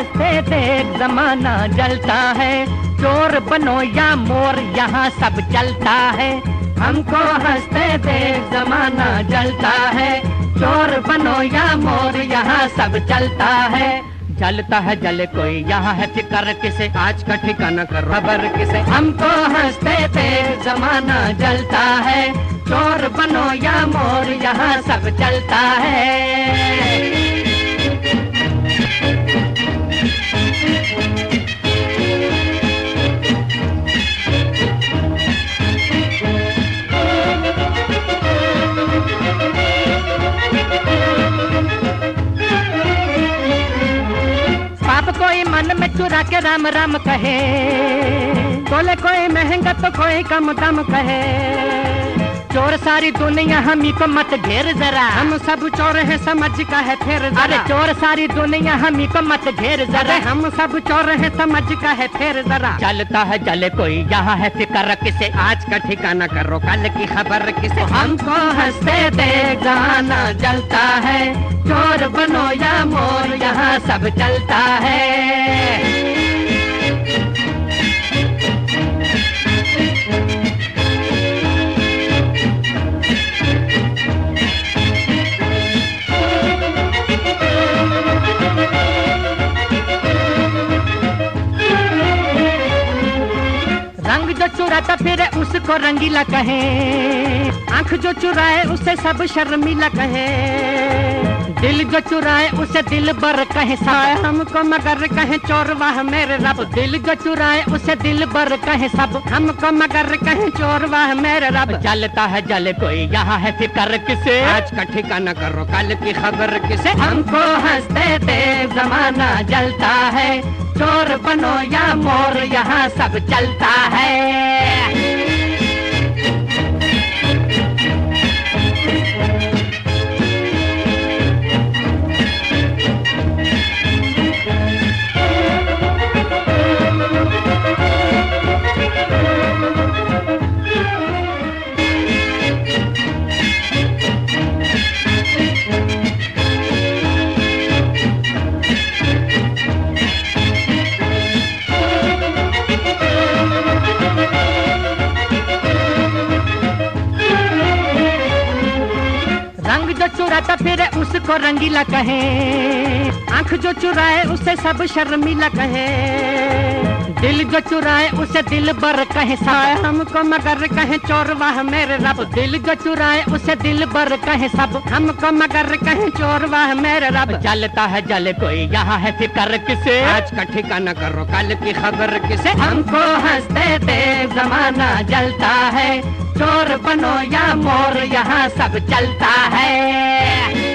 हमको हँसते देख जमाना जलता है। चोर बनो या मोर, यहाँ सब चलता है। हमको हँसते देख जमाना जलता है। चोर बनो या मोर, यहाँ सब चलता है। जलता है जले कोई, यहाँ है फिकर किसे? आज का ठिकाना कर खबर किसे? हमको हँसते थे जमाना जलता है। चोर बनो या मोर, यहाँ सब चलता है। चुरा के राम राम कहे। बोले कोई महँगा तो कोई कम दम कहे। चोर सारी दुनिया हम ही को मत घेर जरा। हम सब चोर हैं समझ का है फिर अरे चोर सारी दुनिया हम ही को मत घेर जरा। हम सब चोर हैं समझ का है फिर जरा। चलता है जले कोई। यहाँ है फिकर किसे? आज का ठिकाना करो कल की खबर किसे? हमको हँसते दे गाना जलता है। चोर बनो या मोर यहाँ सब चलता है। चुराता फिर उसको रंगीला कहे। आँख जो चुराए उसे सब शर्मीला कहे। दिल जो चुराए उसे दिल बर कहे। सब हमको मगर कहे चोर वाह मेरे रब। दिल जो चुराए उसे दिल बर कहे सब। हमको मगर कहे चोर वाह मेरे रब। जलता है जल कोई यहाँ है फिकर किसे? आज का ठिकाना करो कल की खबर किसे? हमको हँसते थे जमाना जलता है। बनो या मोर यहाँ सब चलता है। चुराता फिर उसको रंगीला कहे। आँख जो चुराए उसे सब शर्मीला कहे। दिल जो चुराए उसे दिल बर कहे सब हमको मगर कहे चोर वाह मेरे रब। दिल जो चुराए उसे दिल बर कहे सब। हमको मगर कहे चोर वाह मेरे रब। जलता है जल कोई यहाँ है फिकर किसे? आज का ठिकाना करो कल की खबर किसे? हमको हँसते थे, जमाना जलता है। बनो या मोर यहाँ सब चलता है।